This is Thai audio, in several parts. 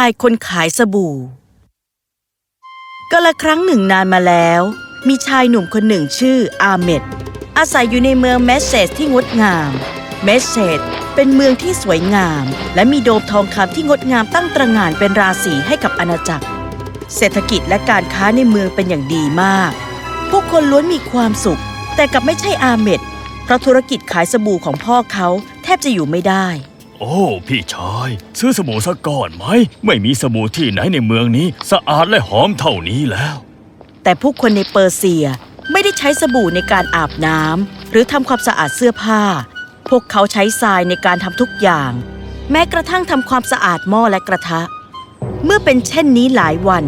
ชายคนขายสบู่ กาลครั้งหนึ่งนานมาแล้ว มีชายหนุ่มคนหนึ่งชื่ออาเมดอาศัยอยู่ในเมืองเมสเซสที่งดงามเมสเซสเป็นเมืองที่สวยงาม และมีโดมทองคำที่งดงามตั้งตระหง่านเป็นราศีให้กับอาณาจักร เศรษฐกิจและการค้าในเมืองเป็นอย่างดีมากผู้คนล้วนมีความสุข แต่กลับไม่ใช่อาเมดเพราะธุรกิจขายสบู่ของพ่อเขาแทบจะอยู่ไม่ได้ โอ้ พี่ชาย ซื้อสบู่สักก้อนไหม ไม่มีสบู่ที่ไหนในเมืองนี้ สะอาดและหอมเท่านี้แล้ว แต่ผู้คนในเปอร์เซียไม่ได้ใช้สบู่ในการอาบน้ำหรือทำความสะอาดเสื้อผ้า พวกเขาใช้ทรายในการทำทุกอย่าง แม้กระทั่งทำความสะอาดหม้อและกระทะ เมื่อเป็นเช่นนี้หลายวัน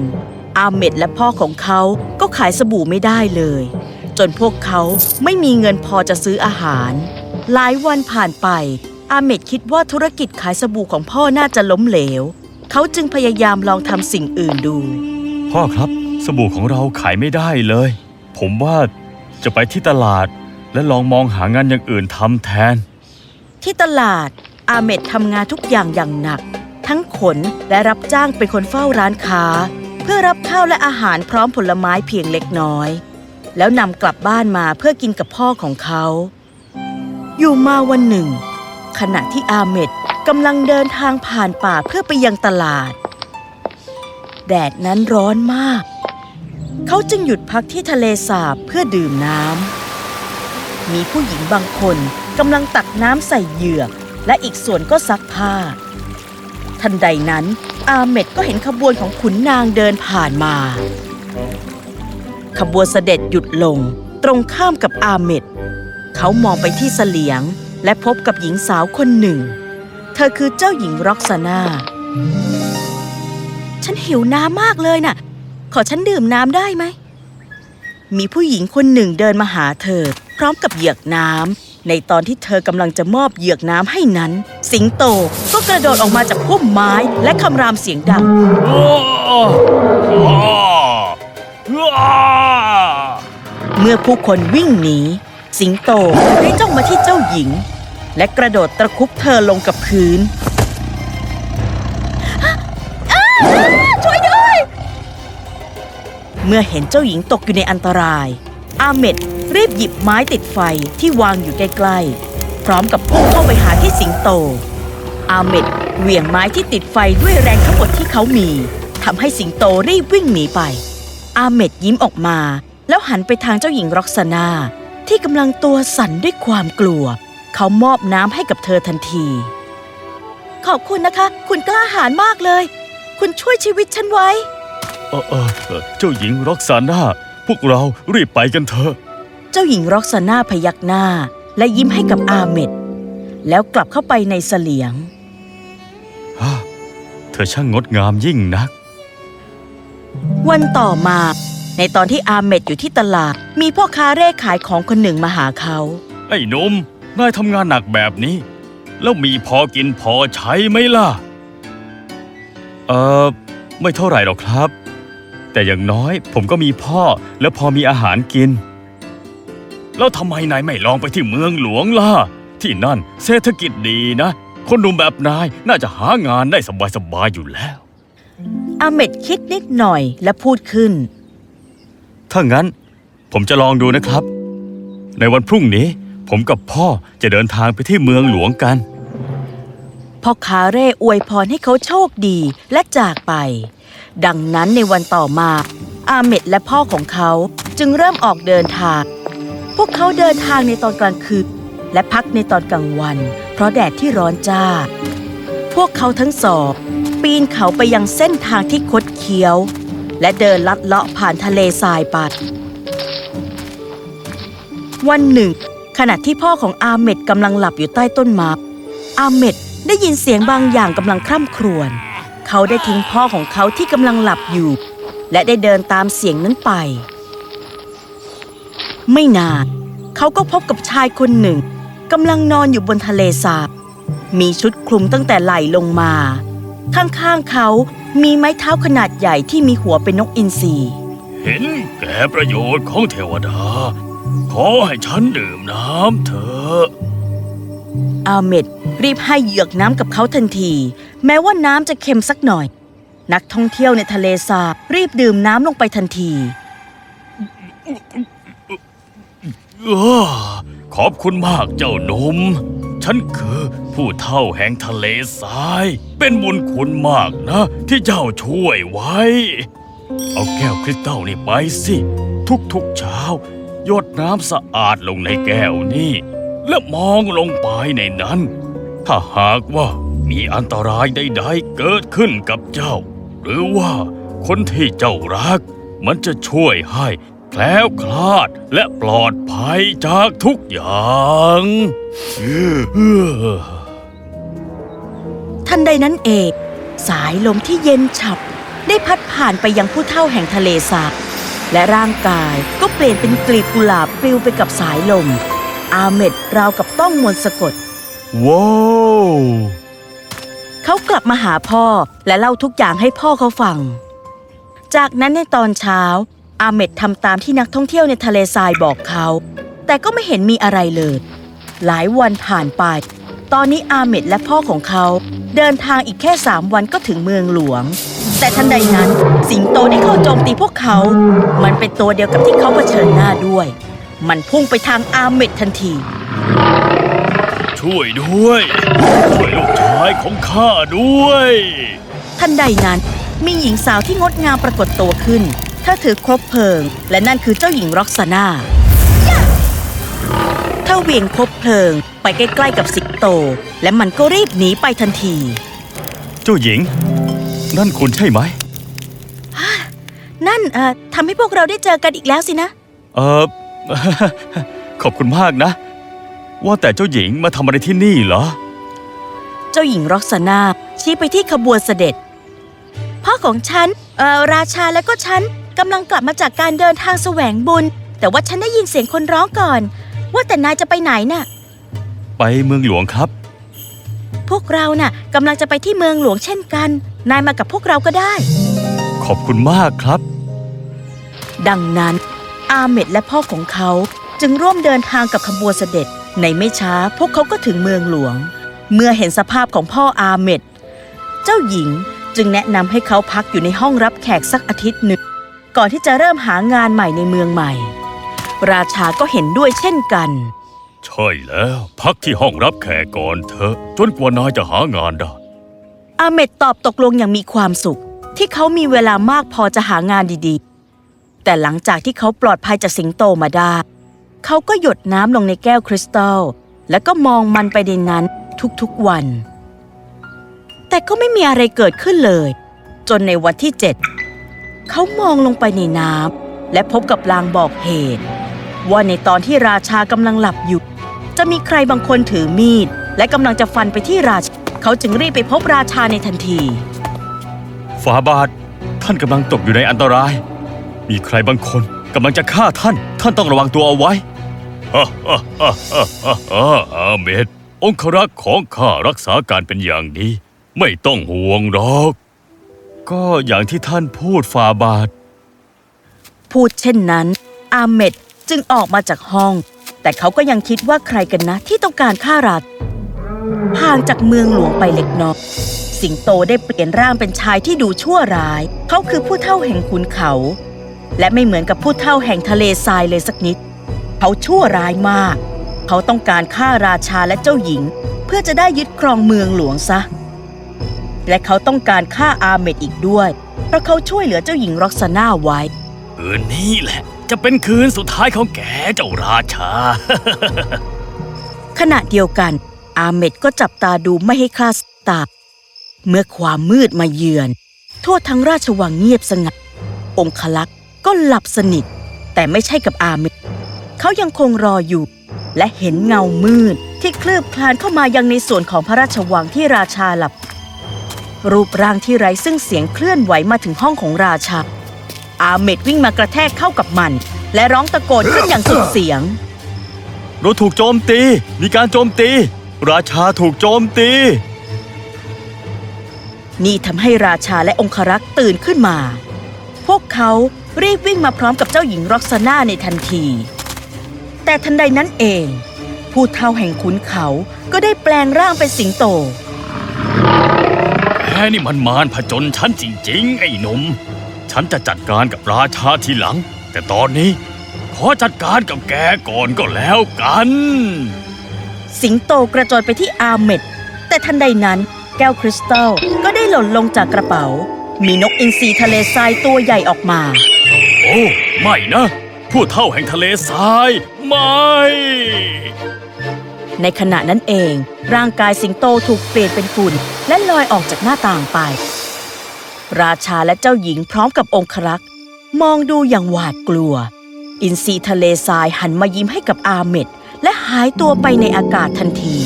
อาเมดและพ่อของเขาก็ขายสบู่ไม่ได้เลย จนพวกเขาไม่มีเงินพอจะซื้ออาหาร หลายวันผ่านไป อาเมดคิดว่าธุรกิจขายสบู่ของพ่อน่าจะล้มเหลว เขาจึงพยายามลองทำสิ่งอื่นดู พ่อครับ สบู่ของเราขายไม่ได้เลย ผมว่าจะไปที่ตลาด และลองมองหางานอย่างอื่นทำแทน ที่ตลาด อาเมดทำงานทุกอย่างอย่างหนัก ทั้งขนและรับจ้างเป็นคนเฝ้าร้านค้า เพื่อรับข้าวและอาหารพร้อมผลไม้เพียงเล็กน้อย แล้วนำกลับบ้านมาเพื่อกินกับพ่อของเขา อยู่มาวันหนึ่ง ขณะที่อาเมดกำลังเดินทางผ่านป่าเพื่อไปยังตลาด แดดนั้นร้อนมาก เขาจึงหยุดพักที่ทะเลสาบเพื่อดื่มน้ำ มีผู้หญิงบางคนกำลังตักน้ำใส่เหยือก และอีกส่วนก็ซักผ้า ทันใดนั้น อาเมดก็เห็นขบวนของขุนนางเดินผ่านมา ขบวนเสด็จหยุดลง ตรงข้ามกับอาเมดเขามองไปที่เสลียง และพบกับหญิงสาวคนหนึ่ง เธอคือเจ้าหญิงร็อกซาน่า ฉันหิวน้ำมากเลยน่ะ ขอฉันดื่มน้ำได้ไหม มีผู้หญิงคนหนึ่งเดินมาหาเธอ พร้อมกับเหยือกน้ำในตอนที่เธอกำลังจะมอบเหยือกน้ำให้นั้น สิงโตก็กระโดดออกมาจากพุ่มไม้และคำรามเสียงดัง เมื่อผู้คนวิ่งหนี สิงโตได้จ้องมาที่เจ้าหญิง และกระโดดตะครุบเธอลงกับพื้นช่วยด้วย เมื่อเห็นเจ้าหญิงตกอยู่ในอันตราย อาเมดรีบหยิบไม้ติดไฟที่วางอยู่ใกล้ๆ พร้อมกับพุ่งเข้าไปหาที่สิงโต อาเมดเหวี่ยงไม้ที่ติดไฟด้วยแรงทั้งหมดที่เขามีทำให้สิงโตรีบวิ่งหนีไป อาเมดยิ้มออกมา แล้วหันไปทางเจ้าหญิงร็อกซานา ที่กำลังตัวสั่นด้วยความกลัว เขามอบน้ำให้กับเธอทันที ขอบคุณนะคะ คุณกล้าหาญมากเลย คุณช่วยชีวิตฉันไว้ เออเออเออเจ้าหญิงร็อกซาน่า พวกเรารีบไปกันเถอะ เจ้าหญิงร็อกซาน่าพยักหน้า และยิ้มให้กับอาเมดแล้วกลับเข้าไปในเสลียงฮ่าเธอช่างงดงามยิ่งนัก วันต่อมา ในตอนที่อาเมดอยู่ที่ตลาด มีพ่อค้าเร่ขายของคนหนึ่งมาหาเขา ไอ้หนุ่มนายทำงานหนักแบบนี้ แล้วมีพอกินพอใช้ไหมล่ะ เออไม่เท่าไหร่หรอกครับ แต่อย่างน้อยผมก็มีพ่อและพอมีอาหารกิน แล้วทำไมนายไม่ลองไปที่เมืองหลวงล่ะ ที่นั่นเศรษฐกิจดีนะ คนหนุ่มแบบนายน่าจะหางานได้สบายๆอยู่แล้วอาเมดคิดนิดหน่อยและพูดขึ้น ถ้างั้น ผมจะลองดูนะครับ ในวันพรุ่งนี้ ผมกับพ่อจะเดินทางไปที่เมืองหลวงกัน พ่อคาเร่อวยพรให้เขาโชคดีและจากไป ดังนั้นในวันต่อมา อาเมดและพ่อของเขาจึงเริ่มออกเดินทาง พวกเขาเดินทางในตอนกลางคืนและพักในตอนกลางวัน เพราะแดดที่ร้อนจ้า พวกเขาทั้งสองปีนเขาไปยังเส้นทางที่คดเคี้ยว และเดินลัดเลาะผ่านทะเลทรายไปวันหนึ่ง ขณะที่พ่อของอาเมดกำลังหลับอยู่ใต้ต้นไม้อาเมดได้ยินเสียงบางอย่างกำลังคร่ำครวญเขาได้ทิ้งพ่อของเขาที่กำลังหลับอยู่ และได้เดินตามเสียงนั้นไป ไม่นานเขาก็พบกับชายคนหนึ่งกำลังนอนอยู่บนทะเลสาบมีชุดคลุมตั้งแต่ไหล่ลงมา ข้างๆเขามีไม้เท้าขนาดใหญ่ที่มีหัวเป็นนกอินทรีเห็นแก่ประโยชน์ของเทวดา ขอให้ฉันดื่มน้ำเถอะอาเมดรีบให้เหยือกน้ำกับเขาทันที แม้ว่าน้ำจะเค็มสักหน่อย นักท่องเที่ยวในทะเลสาบรีบดื่มน้ำลงไปทันทีเออขอบคุณมากเจ้าหนุ่ม ฉันคือผู้เท่าแห่งทะเลทราย เป็นบุญคุณมากนะ ที่เจ้าช่วยไว้ เอาแก้วคริสตัลนี่ไปสิ ทุกๆเช้าหยดน้ำสะอาดลงในแก้วนี่ และมองลงไปในนั้น ถ้าหากว่ามีอันตรายใดๆเกิดขึ้นกับเจ้า หรือว่าคนที่เจ้ารัก มันจะช่วยให้ แคล้วคลาดและปลอดภัยจากทุกอย่างเออทันใดนั้นเอง สายลมที่เย็นเฉียบ ได้พัดผ่านไปยังผู้เฒ่าแห่งทะเลสาบและร่างกายก็เปลี่ยนเป็นกลีบกุหลาบปลิวไปกับสายลม อาเมดราวกับต้องมนต์สะกด ว้าวเขากลับมาหาพ่อและเล่าทุกอย่างให้พ่อเขาฟัง จากนั้นในตอนเช้า อาเมดทำตามที่นักท่องเที่ยวในทะเลทรายบอกเขา แต่ก็ไม่เห็นมีอะไรเลย หลายวันผ่านไป ตอนนี้อาเมดและพ่อของเขา เดินทางอีกแค่สามวันก็ถึงเมืองหลวง แต่ทันใดนั้นสิงโตได้เข้าโจมตีพวกเขา มันเป็นตัวเดียวกับที่เขาเผชิญหน้าด้วย มันพุ่งไปทางอาเมดทันที ช่วยด้วย ช่วยลูกชายของข้าด้วย ทันใดนั้นมีหญิงสาวที่งดงามปรากฏตัวขึ้นเธ อถือครบเพลิง และนั่นคือเจ้าหญิงร็อกซาน่าเธอเหวี่ยงครบเพลิงไปใกล้ๆกับสิงโต และมันก็รีบหนีไปทันที เจ้าหญิง นั่นคุณใช่ไหม นั่นเอ่อทำให้พวกเราได้เจอกันอีกแล้วสินะ เออ ขอบคุณมากนะ ว่าแต่เจ้าหญิงมาทำอะไรที่นี่เหรอ เจ้าหญิงร็อกซาน่าชี้ไปที่ขบวนเสด็จพ่อของฉันเอ่อราชาและก็ฉัน กำลังกลับมาจากการเดินทางแสวงบุญ แต่ว่าฉันได้ยินเสียงคนร้องก่อน ว่าแต่นายจะไปไหนน่ะ ไปเมืองหลวงครับ พวกเราน่ะกำลังจะไปที่เมืองหลวงเช่นกัน นายมากับพวกเราก็ได้ ขอบคุณมากครับ ดังนั้น อาเมดและพ่อของเขาจึงร่วมเดินทางกับขบวนเสด็จ ในไม่ช้าพวกเขาก็ถึงเมืองหลวง เมื่อเห็นสภาพของพ่ออาเมดเจ้าหญิงจึงแนะนำให้เขาพักอยู่ในห้องรับแขกสักอาทิตย์หนึ่ง ก่อนที่จะเริ่มหางานใหม่ในเมืองใหม่ ราชาก็เห็นด้วยเช่นกัน ใช่แล้ว พักที่ห้องรับแขกก่อนเถอะ จนกว่านายจะหางานได้ อาเมดตอบตกลงอย่างมีความสุข ที่เขามีเวลามากพอจะหางานดีๆ แต่หลังจากที่เขาปลอดภัยจากสิงโตมาได้เขาก็หยดน้ำลงในแก้วคริสตัล แล้วก็มองมันไปในนั้นทุกๆวัน แต่ก็ไม่มีอะไรเกิดขึ้นเลย จนในวันที่เจ็ด เขามองลงไปในน้ำและพบกับลางบอกเหตุ ว่าในตอนที่ราชากำลังหลับอยู่ จะมีใครบางคนถือมีด และกำลังจะฟันไปที่ราชาเขาจึงรีบไปพบราชาในทันทีฝาบาทท่านกำลังตกอยู่ในอันตราย มีใครบางคนกำลังจะฆ่าท่าน ท่านต้องระวังตัวเอาไว้ฮ่าฮ่าฮ่าฮ่าฮ่าอาเมดองครักษ์ของข้ารักษาการเป็นอย่างดี ไม่ต้องห่วงหรอก ก็อย่างที่ท่านพูดฝาบาท พูดเช่นนั้น อาเมดจึงออกมาจากห้อง แต่เขาก็ยังคิดว่าใครกันนะที่ต้องการฆ่าราชห่างจากเมืองหลวงไปเล็กน้อยสิงโตได้เปลี่ยนร่างเป็นชายที่ดูชั่วร้าย เขาคือผู้เฒ่าแห่งขุนเขา และไม่เหมือนกับผู้เฒ่าแห่งทะเลทรายเลยสักนิด เขาชั่วร้ายมาก เขาต้องการฆ่าราชาและเจ้าหญิง เพื่อจะได้ยึดครองเมืองหลวงซะ และเขาต้องการฆ่าอาเมดอีกด้วย เพราะเขาช่วยเหลือเจ้าหญิงร็อกซาน่าไว้ คืนนี้แหละ จะเป็นคืนสุดท้ายของแกเจ้าราชา ขณะเดียวกัน อาเมดก็จับตาดูไม่ให้คลาดสายตาเมื่อความมืดมาเยือน ทั่วทั้งราชวังเงียบสงัด องคลักษ์ก็หลับสนิท แต่ไม่ใช่กับอาเมดเขายังคงรออยู่ และเห็นเงามืดที่คลืบคลานเข้ามายังในส่วนของพระราชวังที่ราชาหลับ รูปร่างที่ไร้ซึ่งเสียงเคลื่อนไหวมาถึงห้องของราชา อาเมดวิ่งมากระแทกเข้ากับมัน และร้องตะโกนขึ้นอย่างสุดเสียง เราถูกโจมตี มีการโจมตี ราชาถูกโจมตี นี่ทำให้ราชาและองครักษ์ตื่นขึ้นมา พวกเขารีบวิ่งมาพร้อมกับเจ้าหญิงร็อกซาน่าในทันที แต่ทันใดนั้นเอง ผู้เท่าแห่งขุนเขาก็ได้แปลงร่างเป็นสิงโตแก นี่มันมารผจญฉันจริงๆ ไอ้หนุ่ม ฉันจะจัดการกับราชาทีหลัง แต่ตอนนี้ ขอจัดการกับแกก่อนก็แล้วกัน สิงโตกระโจนไปที่อาเมดแต่ทันใดนั้นแก้วคริสตัลก็ได้หล่นลงจากกระเป๋า มีนกอินทรีทะเลทรายตัวใหญ่ออกมา โอ้ไม่นะ ผู้เท่าแห่งทะเลทราย ไม่ ในขณะนั้นเอง ร่างกายสิงโตถูกเปลี่ยนเป็นฝุ่นและลอยออกจากหน้าต่างไป ราชาและเจ้าหญิงพร้อมกับองครักษ์มองดูอย่างหวาดกลัว อินทรีทะเลทรายหันมายิ้มให้กับอาเมดและหายตัวไปในอากาศทันที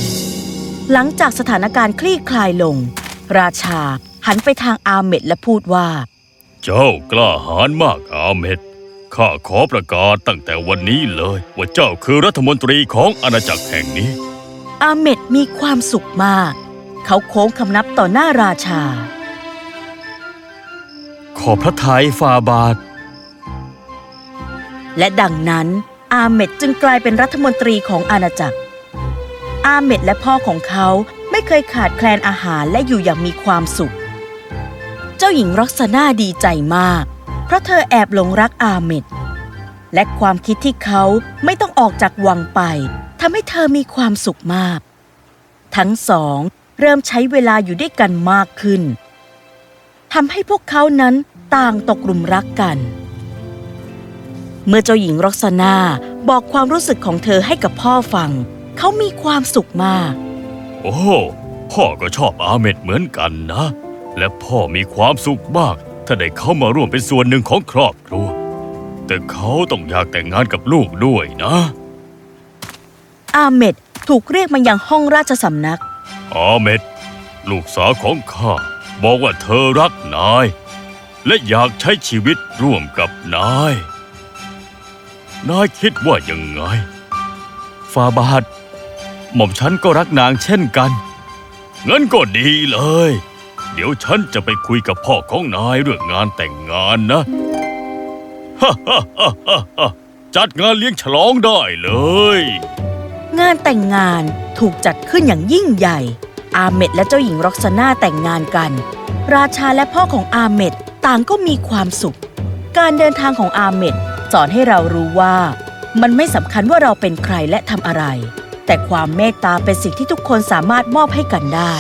หลังจากสถานการณ์คลี่คลายลง ราชาหันไปทางอาเมดและพูดว่า เจ้ากล้าหาญมากอาเมด ข้าขอประกาศตั้งแต่วันนี้เลย ว่าเจ้าคือรัฐมนตรีของอาณาจักรแห่งนี้ อาเมดมีความสุขมาก เขาโค้งคำนับต่อหน้าราชา ขอบพระทัยฝ่าบาท และดังนั้น อาเมดจึงกลายเป็นรัฐมนตรีของอาณาจักร อาเมดและพ่อของเขาไม่เคยขาดแคลนอาหารและอยู่อย่างมีความสุข เจ้าหญิงร็อกซาน่าดีใจมากเพ ราะเธอแอบหลงรักอาเมดและความคิดที่เขาไม่ต้องออกจากวังไปทำให้เธอมีความสุขมาก ทั้งสองเริ่มใช้เวลาอยู่ด้วยกันมากขึ้นทำให้พวกเขานั้นต่างตกหลุมรักกัน เมื่อเจ้าหญิงร็อกซานาบอกความรู้สึกของเธอให้กับพ่อฟัง เขามีความสุขมาก โอ้ พ่อก็ชอบอาเมดเหมือนกันนะ และพ่อมีความสุขมาก ถ้าได้เข้ามาร่วมเป็นส่วนหนึ่งของครอบครัว แต่เขาต้องอยากแต่งงานกับลูกด้วยนะ อาเมดถูกเรียกมายังห้องราชสำนัก อาเมดลูกสาวของข้าบอกว่าเธอรักนาย และอยากใช้ชีวิตร่วมกับนาย นายคิดว่ายังไง ฟาบาทหม่อมฉันก็รักนางเช่นกัน งั้นก็ดีเลย เดี๋ยวฉันจะไปคุยกับพ่อของนายเรื่องงานแต่งงานนะฮ่าฮ่าฮ่าฮ่าจัดงานเลี้ยงฉลองได้เลย งานแต่งงานถูกจัดขึ้นอย่างยิ่งใหญ่ อาเมดและเจ้าหญิงร็อกซาน่าแต่งงานกัน ราชาและพ่อของอาเมดต่างก็มีความสุข การเดินทางของอาเมดสอนให้เรารู้ว่า มันไม่สำคัญว่าเราเป็นใครและทำอะไร แต่ความเมตตาเป็นสิ่งที่ทุกคนสามารถมอบให้กันได้